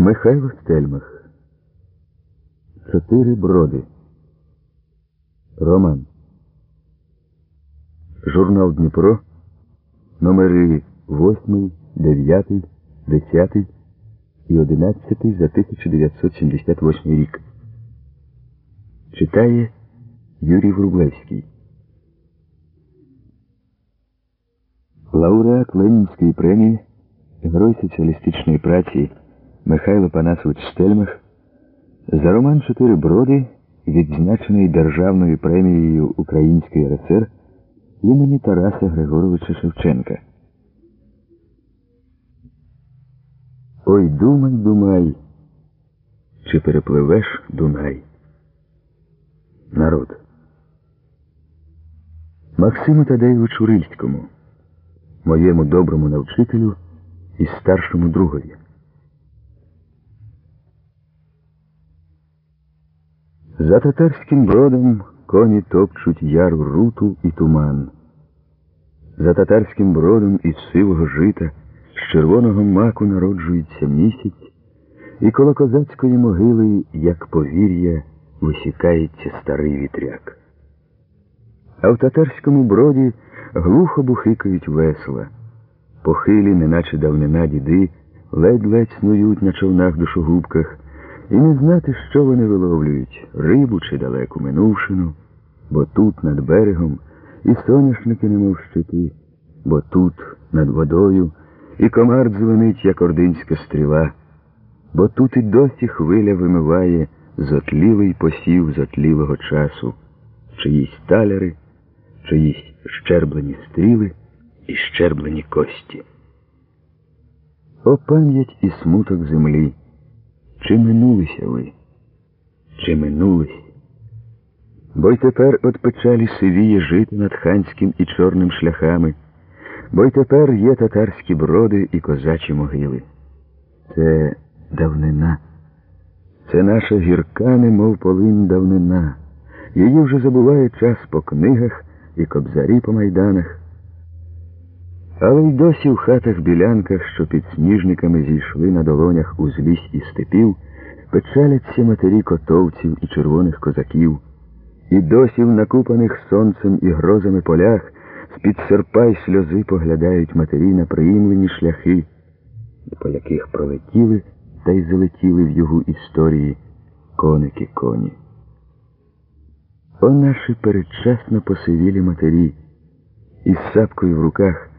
Михайло Стельмах. Чотири броди. Роман. Журнал Дніпро. Номери 8, 9, 10 і 11 за 1978 рік. Читає Юрій Врублевський. Лауреат Ленінської премії, Герой соціалістичної праці Михайло Панасович Стельмах за роман Чотири броди, відзначений Державною премією Української РСР імені Тараса Григоровича Шевченка. Ой, думай, думай, чи перепливеш Дунай. Народ. Максиму Тадеєвичу Рильському, моєму доброму навчителю і старшому другові. За татарським бродом коні топчуть яру руту і туман. За татарським бродом із сивого жита з червоного маку народжується місяць, і коло козацької могили, як повір'я, висікається старий вітряк. А в татарському броді глухо бухикають весла, похилі, неначе давнина діди, ледь-ледь снують на човнах душогубках, і не знати, що вони виловлюють рибу чи далеку минувшину, бо тут над берегом і соняшники немов щити, бо тут над водою і комар дзвонить, як ординська стріла, бо тут і досі хвиля вимиває зотлілий посів зотлілого часу, чиїсь таляри, чиїсь щерблені стріли і щерблені кості. О пам'ять і смуток землі. Чи минулися ви? Чи минулись? Бо й тепер от печалі сивіє жити над ханським і чорним шляхами, бо й тепер є татарські броди і козачі могили. Це давнина, це наша гірка, немов полин давнина. Її вже забуває час по книгах і кобзарі по майданах. Але й досі в хатах білянках, що під сніжниками зійшли на долонях узлісь і степів, печаляться матері котовців і червоних козаків, і досі в накупаних сонцем і грозами полях з-під серпа й сльози поглядають матері на приїмлені шляхи, по яких пролетіли та й залетіли в його історії коники коні. О наші передчасно посивілі матері, із сапкою в руках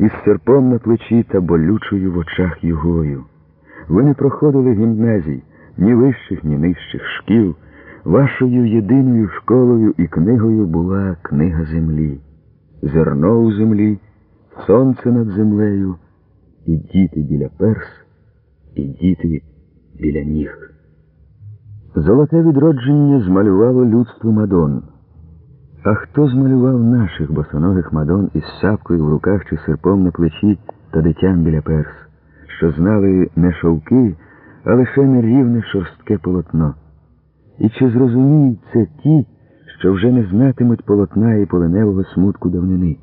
із серпом на плечі та болючою в очах югою. Ви не проходили гімназій, ні вищих, ні нижчих шкіл. Вашою єдиною школою і книгою була книга землі, зерно у землі, сонце над землею, і діти біля перс, і діти біля ніг. Золоте відродження змалювало людство Мадон. А хто змалював наших босоногих мадон із сапкою в руках чи серпом на плечі та дитям біля перс, що знали не шовки, а лише нерівне шорстке полотно? І чи зрозуміють це ті, що вже не знатимуть полотна і поленевого смутку давнини?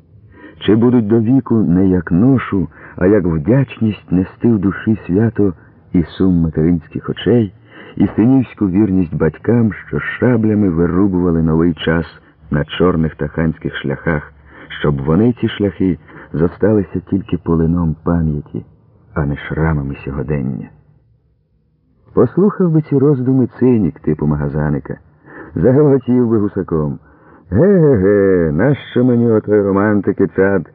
Чи будуть до віку не як ношу, а як вдячність нести в душі свято і сум материнських очей, і синівську вірність батькам, що шаблями вирубували новий час? На чорних та ханських шляхах, щоб вони ці шляхи зосталися тільки полином пам'яті, а не шрамами сьогодення. Послухав би ці роздуми цинік типу магазаника, загаватів би гусаком. Ге-ге-ге, нащо мені отой романтики цад,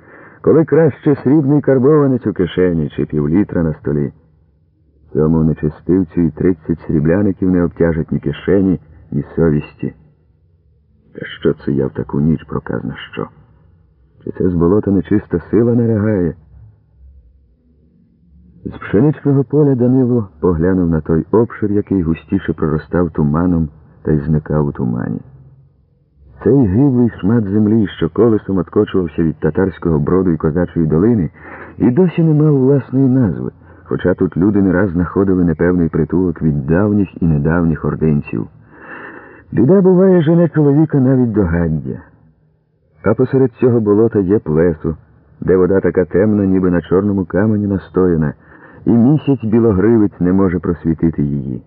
коли краще срібний карбованець у кишені чи півлітра на столі. Цьому нечистивцю і тридцять срібляників не обтяжать ні кишені, ні совісті. Та що це я в таку ніч проказна що? Чи це з болота нечиста сила нарягає? З пшеничного поля Данило поглянув на той обшир, який густіше проростав туманом та й зникав у тумані. Цей гиблий шмат землі, що колесом откочувався від татарського броду і козачої долини, і досі не мав власної назви, хоча тут люди не раз знаходили непевний притулок від давніх і недавніх ординців. Біда буває, жене чоловіка навіть до гандя. А посеред цього болота є плесу, де вода така темна, ніби на чорному камені настояна, і місяць білогривець не може просвітити її.